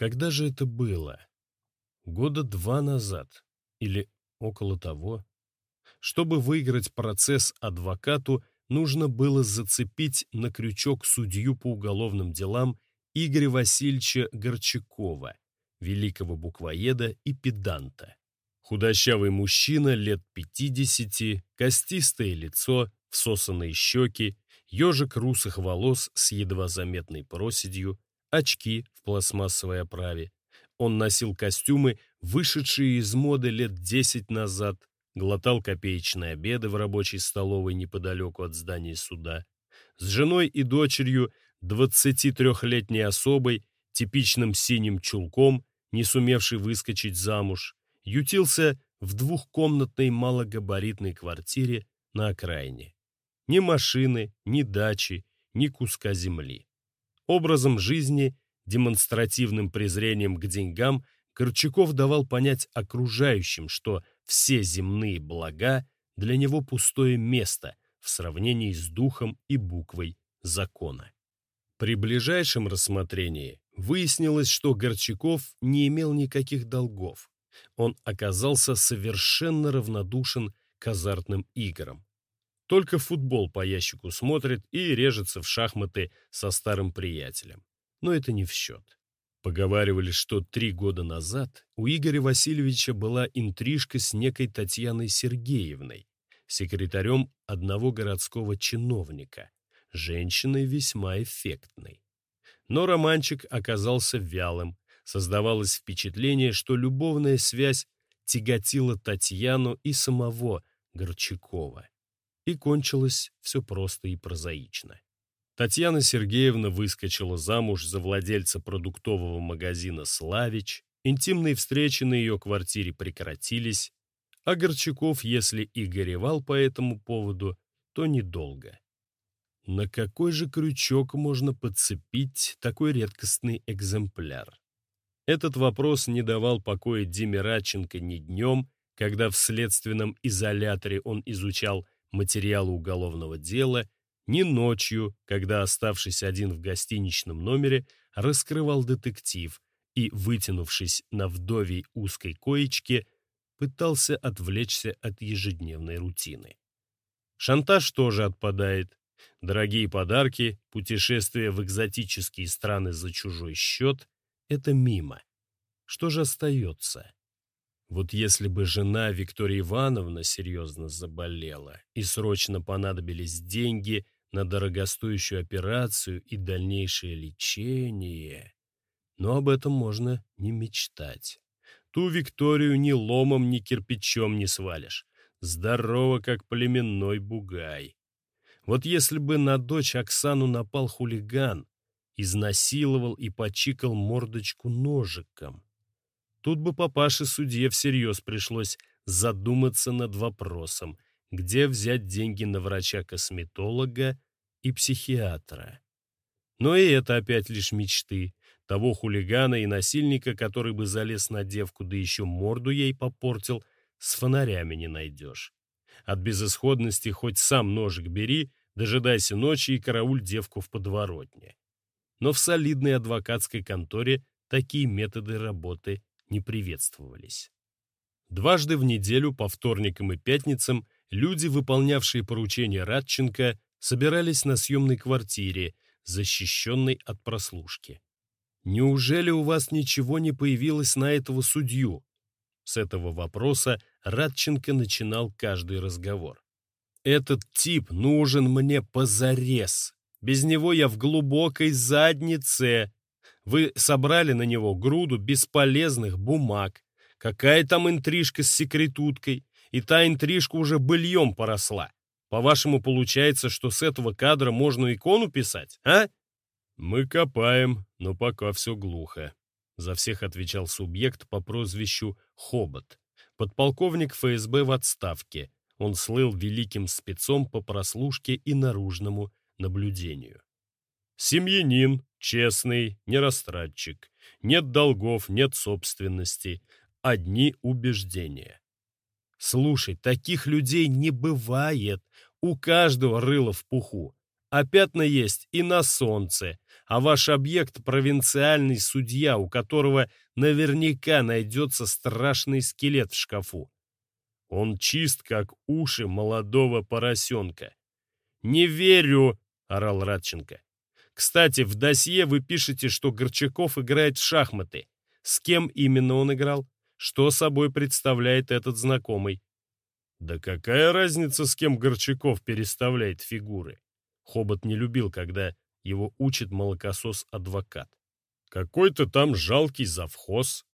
Когда же это было? Года два назад или около того. Чтобы выиграть процесс адвокату, нужно было зацепить на крючок судью по уголовным делам Игоря Васильевича Горчакова, великого буквоеда и педанта. Худощавый мужчина лет 50, костистое лицо, всосанные щеки, ежик русых волос с едва заметной проседью, очки в пластмассовой оправе. Он носил костюмы, вышедшие из моды лет 10 назад, глотал копеечные обеды в рабочей столовой неподалеку от здания суда. С женой и дочерью, 23-летней особой, типичным синим чулком, не сумевший выскочить замуж, ютился в двухкомнатной малогабаритной квартире на окраине. Ни машины, ни дачи, ни куска земли. Образом жизни, демонстративным презрением к деньгам Корчаков давал понять окружающим, что все земные блага для него пустое место в сравнении с духом и буквой закона. При ближайшем рассмотрении выяснилось, что Горчаков не имел никаких долгов. Он оказался совершенно равнодушен к азартным играм. Только футбол по ящику смотрит и режется в шахматы со старым приятелем. Но это не в счет. Поговаривали, что три года назад у Игоря Васильевича была интрижка с некой Татьяной Сергеевной, секретарем одного городского чиновника, женщиной весьма эффектной. Но романчик оказался вялым, создавалось впечатление, что любовная связь тяготила Татьяну и самого Горчакова. И кончилось все просто и прозаично. Татьяна Сергеевна выскочила замуж за владельца продуктового магазина «Славич», интимные встречи на ее квартире прекратились, а Горчаков, если и горевал по этому поводу, то недолго. На какой же крючок можно подцепить такой редкостный экземпляр? Этот вопрос не давал покоя Диме Радченко ни днем, когда в следственном изоляторе он изучал материалы уголовного дела, ни ночью, когда, оставшись один в гостиничном номере, раскрывал детектив и, вытянувшись на вдовей узкой коечке, пытался отвлечься от ежедневной рутины. Шантаж тоже отпадает. Дорогие подарки, путешествия в экзотические страны за чужой счет — это мимо. Что же остается? Вот если бы жена Виктория Ивановна серьезно заболела и срочно понадобились деньги на дорогостоящую операцию и дальнейшее лечение, но об этом можно не мечтать. Ту Викторию ни ломом, ни кирпичом не свалишь. Здорово, как племенной бугай. Вот если бы на дочь Оксану напал хулиган, изнасиловал и почикал мордочку ножиком, Тут бы папаше-судье всерьез пришлось задуматься над вопросом, где взять деньги на врача-косметолога и психиатра. Но и это опять лишь мечты. Того хулигана и насильника, который бы залез на девку, да еще морду ей попортил, с фонарями не найдешь. От безысходности хоть сам ножик бери, дожидайся ночи и карауль девку в подворотне. Но в солидной адвокатской конторе такие методы работы не приветствовались. Дважды в неделю, по вторникам и пятницам, люди, выполнявшие поручения Радченко, собирались на съемной квартире, защищенной от прослушки. «Неужели у вас ничего не появилось на этого судью?» С этого вопроса Радченко начинал каждый разговор. «Этот тип нужен мне позарез. Без него я в глубокой заднице. Вы собрали на него груду бесполезных бумаг. Какая там интрижка с секретуткой? И та интрижка уже быльем поросла. По-вашему, получается, что с этого кадра можно икону писать, а? Мы копаем, но пока все глухо. За всех отвечал субъект по прозвищу Хобот. Подполковник ФСБ в отставке. Он слыл великим спецом по прослушке и наружному наблюдению. Семьянин, честный, не растратчик. Нет долгов, нет собственности. Одни убеждения. Слушай, таких людей не бывает. У каждого рыло в пуху. А пятна есть и на солнце. а ваш объект — провинциальный судья, у которого наверняка найдется страшный скелет в шкафу. Он чист, как уши молодого поросенка. «Не верю!» — орал Радченко. «Кстати, в досье вы пишете, что Горчаков играет в шахматы. С кем именно он играл? Что собой представляет этот знакомый?» «Да какая разница, с кем Горчаков переставляет фигуры?» Хобот не любил, когда его учит молокосос-адвокат. «Какой-то там жалкий завхоз,